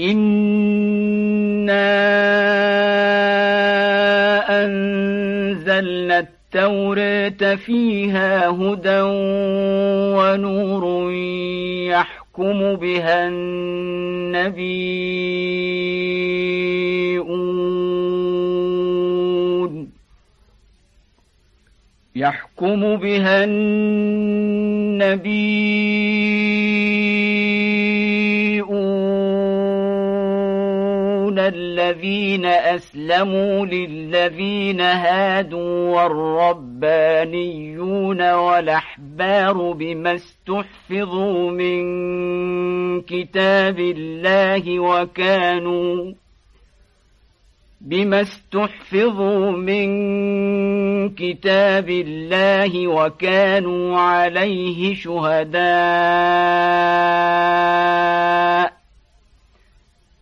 إنا أنزلنا التوراة فيها هدى ونور يحكم بها النبيون يحكم بها النبيون الذين أسلموا للذين هادوا والربانيون والأحبار بما استحفظوا من كتاب الله وكانوا بما استحفظوا من كتاب الله وكانوا عليه شهداء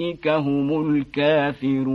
فاولئك هم الكافرون